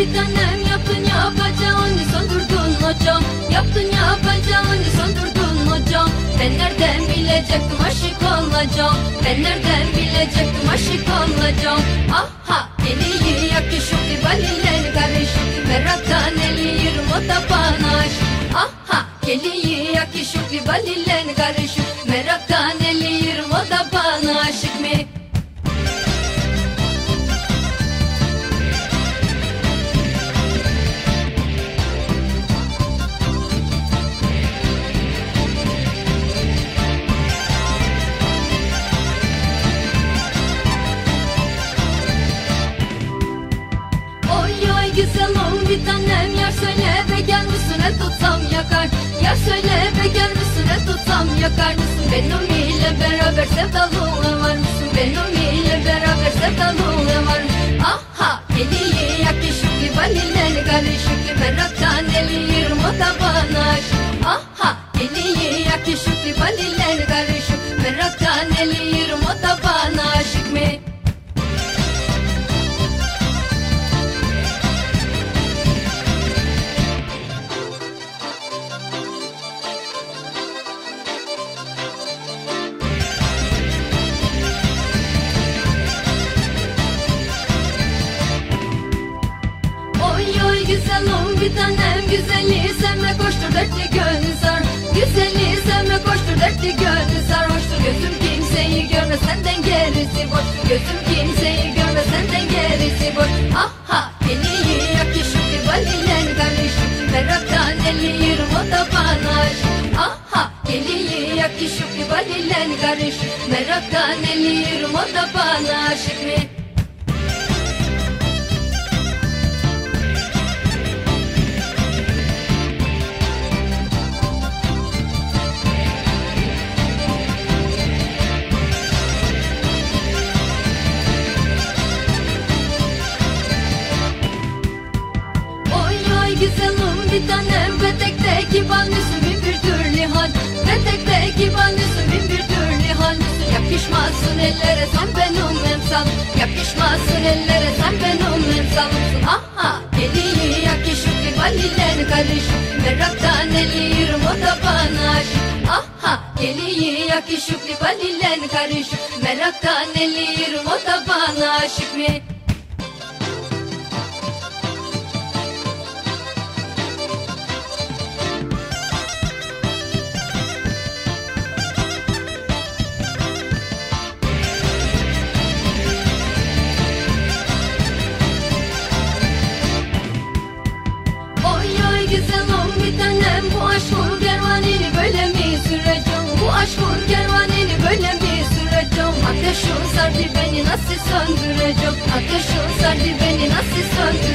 bir tanem yaptın yapacağını söndürdün hocam. Yaptın yapacağını söndürdün hocam. Ben nereden bilecektim aşık olacağım? Ben nereden bilecektim aşık olacağım? Aha eli yakışıklı baliller karışık. Meraktan eli yürüm o da bana Aha eli yakışıklı baliller karışık. Meraktan eli yürüm o da bir tanem Yar söyle be gel misin et tutsam yakar. Yar söyle be gel misin et tutsam yakar mısın? Benimle beraber sevdalığa var mısın? Benimle beraber sevdalığa var mısın? Aha eli yakışıklı baliller karışıklı Meraktan eli yirmi o da bana aşık. Aha eli yakışıklı baliller karışık Meraktan eli güzelim bir tanem güzeli sevme koştur dertli gönlü sar. Güzeli sevme koştur dertli gönlü sarhoştur Gözüm kimseyi görme senden gerisi boş. Gözüm kimseyi görme senden gerisi boş. Aha eli yakışıklı baliller karışık Meraktan eli yürüm o da bana Aha eli yakışıklı baliller karışık Meraktan eli yürüm o da bana aşık mı? Güzelim bir tanem Petekteki balnüsü bin bir türlü hal Petekteki balnüsü bin bir türlü hal Yakışmazsın ellere sen benim emsal. Yakışmazsın ellere sen benim emsalımsın Aha eli yakışıklı baliller karışık Meraktan eli yürüm o da bana aşık Aha eli yakışıklı baliller karışık Meraktan eli yürüm o da bana aşık mı? Sardı beni nasıl söndüreceğim Ateşin sardı beni nasıl söndüreceğim